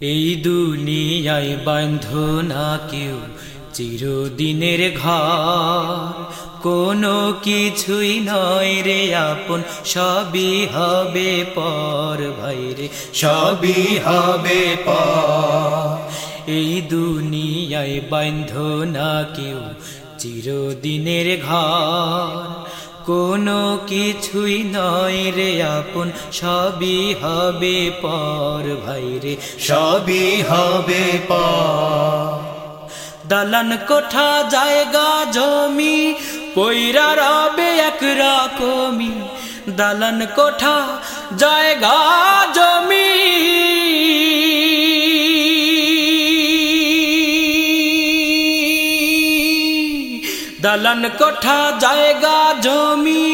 এই দুনিয়ায় বান্ধ না কেউ, চিরদিনের ঘর। কোনো কিছুই নয় রে আপন, সবই হবে পর ভাইরে সবই হবে পর। এই দুনিয়ায় বান্ধ না কেউ, চিরদিনের ঘর। কোনো কিছুই নয় রে আপন, সবই হবে পর ভাই রে, সবই হবে পর। দালান কোঠা জায়গা জমি পৈরা রবে এক রকমি দালান কোঠা জায়গা দালান কোঠা জায়গা জমি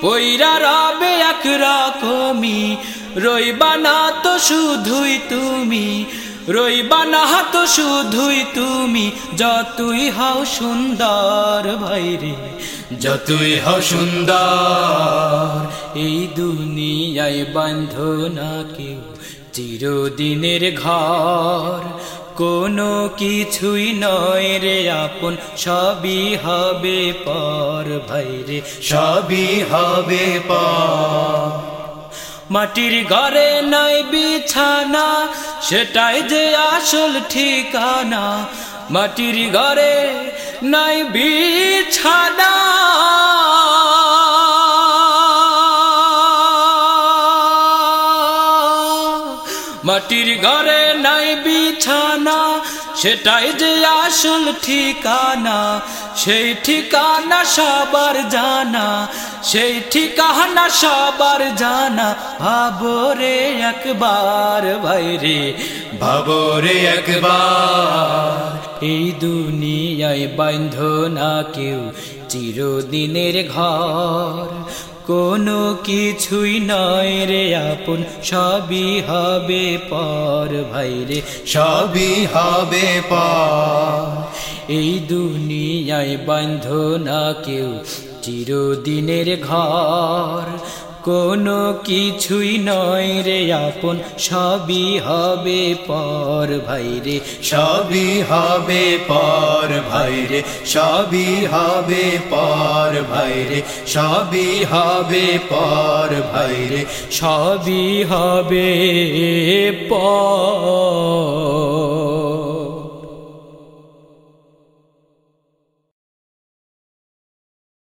পৈরা রবে এক রকমি। রইবা না তো শুধুই তুমি, রইবা না তো শুধুই তুমি। যতই হও সুন্দর ভাইরে যতই হও সুন্দর। এই দুনিয়ায় বান্ধ না কেউ, চিরদিনের ঘর। কোনো কিছুই নয় রে আপন, সবই হবে পর ভাইরে সবই হবে পর। মাটির ঘরে নাই বিছানা, সেটাই যে আসল ঠিকানা। মাটির ঘরে নাই বিছানা। মাটির ঘরে নাই বিছানা, সেটাই যে আসল ঠিকানা, সেই ঠিকানা সবার জানা, সেই ঠিকানা সবার জানা। ভাবরে একবার ভাইরে ভাবরে একবার। এই দুনিয়ায় বান্ধ না কেউ, চিরদিনের ঘর। কোনো কিছুই নয় রে আপন, সবই হবে পর ভাই রে, সবই হবে পর। এই দুনিয়ায় বান্ধ না কেউ, চিরদিনের ঘর। কোনো কিছুই নয় রে আপন, সবই হবে পর ভাইরে সবই হবে পর ভাইরে সবই হবে পর ভাইরে সবই হবে পর ভাইরে সবই হবে পর।